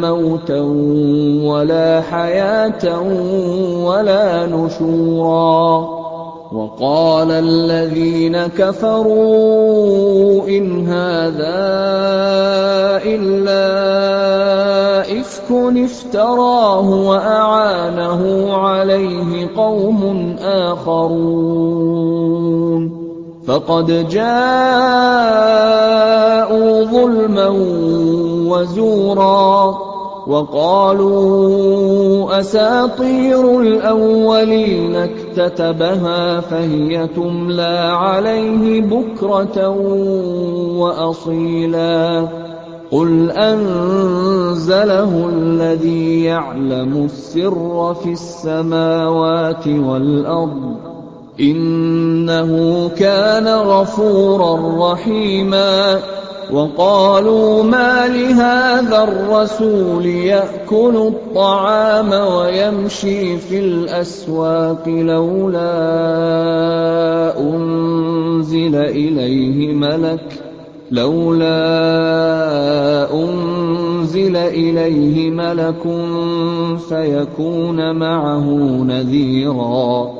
مَوْتًا وَلَا حَيَاةً وَلَا نُشُورًا. وَقَالَ الَّذِينَ كَفَرُوا إِنْ هَٰذَا إِلَّا إِفْكٌ افْتَرَاهُ وَأَعَانَهُ عَلَيْهِ قَوْمٌ آخَرُونَ. فَقَدْ جَاءُوا ظُلْمًا وَزُورًا وَقَالُوا أَسَاطِيرُ الْأَوَّلِينَ اكْتَتَبَهَا فَهِيَ تُمْلَىٰ عَلَيْهِ بُكْرَةً وَأَصِيلًا. قُلْ أَنزَلَهُ الَّذِي يَعْلَمُ السِّرَّ فِي السَّمَاوَاتِ وَالْأَرْضِ ۚ إِنَّهُ كَانَ غَفُورًا رَّحِيمًا وَقَالُوا مَالِ هَٰذَا الرَّسُولِ يَأْكُلُ الطَّعَامَ وَيَمْشِي فِي الْأَسْوَاقِ ۙ لَوْلَا أُنزِلَ إِلَيْهِ مَلَكٌ فَيَكُونَ مَعَهُ نَذِيرًا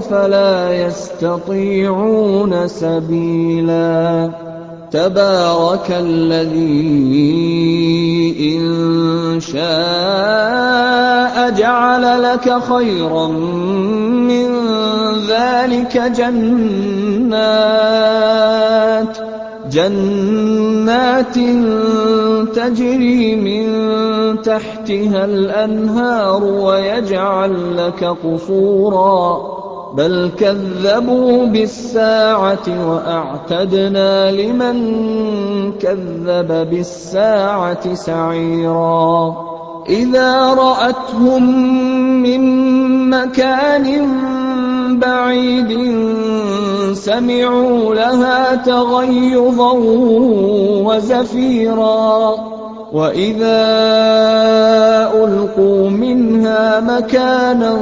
فَلَا يَسْتَطِيعُونَ سَبِيلًا. تَبَارَكَ الَّذِي إِن شَاءَ جَعَلَ لَكَ خَيْرًا مِّن ذَٰلِكَ جَنَّاتٍ. تَجْرِي مِن تَحْتِهَا الْأَنْهَارُ وَيَجْعَل لَّكَ قُصُورًا ۚ بَلْ كَذَّبُوا بِالسَّاعَةِ ۖ وَأَعْتَدْنَا لِمَن كَذَّبَ بِالسَّاعَةِ سَعِيرًا. إِذَا رَأَتْهُم مِّن مَّكَانٍ بَعِيدٍ سَمِعُوا لَهَا تَغَيُّظًا وَزَفِيرًا وَإِذَا أُلْقُوا مِنْهَا مَكَانًا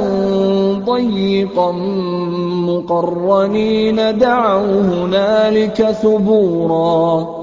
ضَيِّقًا مُّقَرَّنِينَ دَعَوْا هُنَالِكَ ثُبُورًا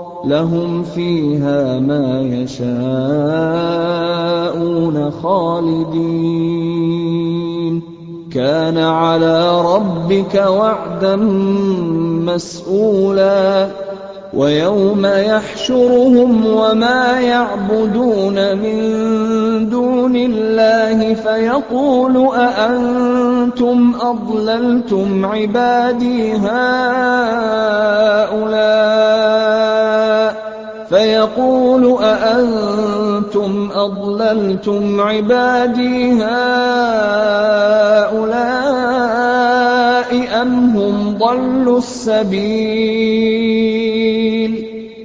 لَّهُمْ فِيهَا مَا يَشَاءُونَ خَالِدِينَ ۚ. كَانَ عَلَىٰ رَبِّكَ وَعْدًا مَّسْئُولًا وَيَوْمَ يَحْشُرُهُمْ وَمَا يَعْبُدُونَ مِن دُونِ اللَّهِ فَيَقُولُ أَأَنتُمْ أَضْلَلْتُمْ عِبَادِي هَٰؤُلَاءِ؟ فَيَقُولُ أَأَنتُمْ أَضْلَلْتُمْ عِبَادِي هَٰؤُلَاءِ أَمْ هُمْ ضَلُّوا السَّبِيلَ؟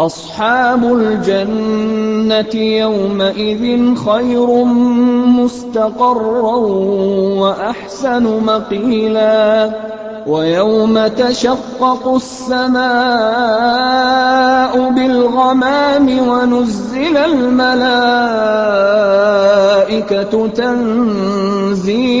أَصْحَابُ الْجَنَّةِ يَوْمَئِذٍ خَيْرٌ مُّسْتَقَرًّا وَأَحْسَنُ مَقِيلًا وَيَوْمَ تَشَقَّقُ السَّمَاءُ بِالْغَمَامِ وَنُزِّلَ الْمَلَائِكَةُ تَنزِيلًا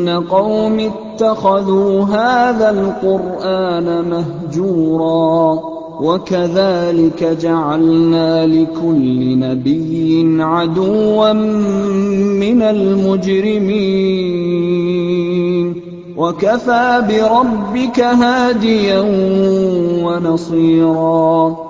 إِنَّ قَوْمِي اتَّخَذُوا هَٰذَا الْقُرْآنَ مَهْجُورًا وَكَذَٰلِكَ جَعَلْنَا لِكُلِّ نَبِيٍّ عَدُوًّا مِّنَ الْمُجْرِمِينَ ۗ. وَكَفَىٰ بِرَبِّكَ هَادِيًا وَنَصِيرًا.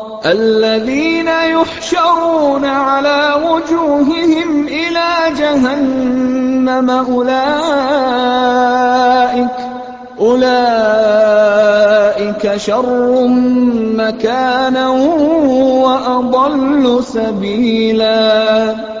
الَّذِينَ يُحْشَرُونَ عَلَىٰ وُجُوهِهِمْ إِلَىٰ جَهَنَّمَ أُولَٰئِكَ شَرٌّ مَّكَانًا وَأَضَلُّ سَبِيلًا.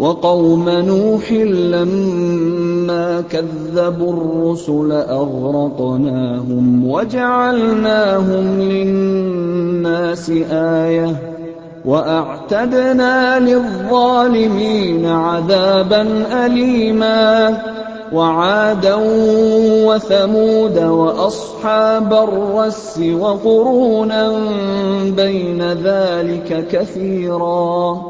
وَقَوْمَ نُوحٍ لَّمَّا كَذَّبُوا الرُّسُلَ أَغْرَقْنَاهُمْ وَجَعَلْنَاهُمْ لِلنَّاسِ آيَةً ۖ وَأَعْتَدْنَا لِلظَّالِمِينَ عَذَابًا أَلِيمًا وَعَادًا وَثَمُودَ وَأَصْحَابَ الرَّسِّ وَقُرُونًا بَيْنَ ذَٰلِكَ كَثِيرًا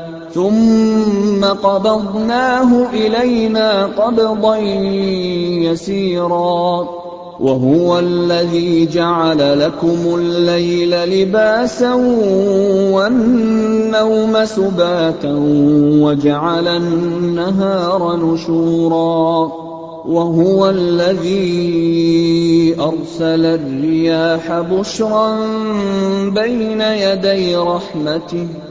ثُمَّ قَبَضْنَاهُ إِلَيْنَا قَبْضًا يَسِيرًا. وَهُوَ الَّذِي جَعَلَ لَكُمُ اللَّيْلَ لِبَاسًا وَالنَّوْمَ سُبَاتًا وَجَعَلَ النَّهَارَ نُشُورًا. وَهُوَ الَّذِي أَرْسَلَ الرِّيَاحَ بُشْرًا بَيْنَ يَدَيْ رَحْمَتِهِ.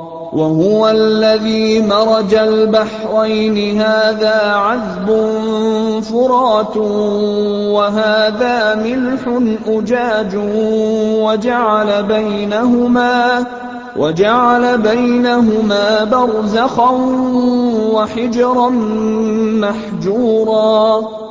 وَهُوَ الَّذِي مَرَجَ الْبَحْرَيْنِ. هَٰذَا عَذْبٌ فُرَاتٌ وَهَٰذَا مِلْحٌ أُجَاجٌ وَجَعَلَ بَيْنَهُمَا بَرْزَخًا وَحِجْرًا مَّحْجُورًا.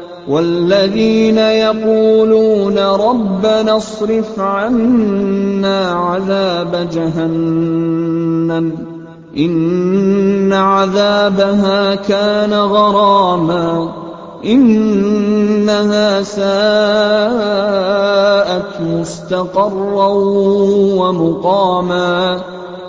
وَالَّذِينَ يَقُولُونَ رَبَّنَا اصْرِفْ عَنَّا عَذَابَ جَهَنَّمَ ۖ إِنَّ عَذَابَهَا كَانَ غَرَامًا إِنَّهَا سَاءَتْ مُسْتَقَرًّا وَمُقَامًا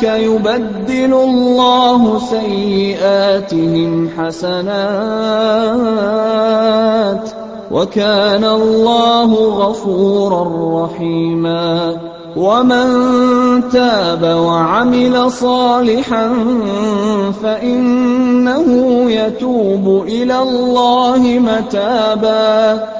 فَأُولَٰئِكَ يُبَدِّلُ اللَّهُ سَيِّئَاتِهِمْ حَسَنَاتٍ ۗ وَكَانَ اللَّهُ غَفُورًا رَّحِيمًا وَمَن تَابَ وَعَمِلَ صَالِحًا فَإِنَّهُ يَتُوبُ إِلَى اللَّهِ مَتَابًا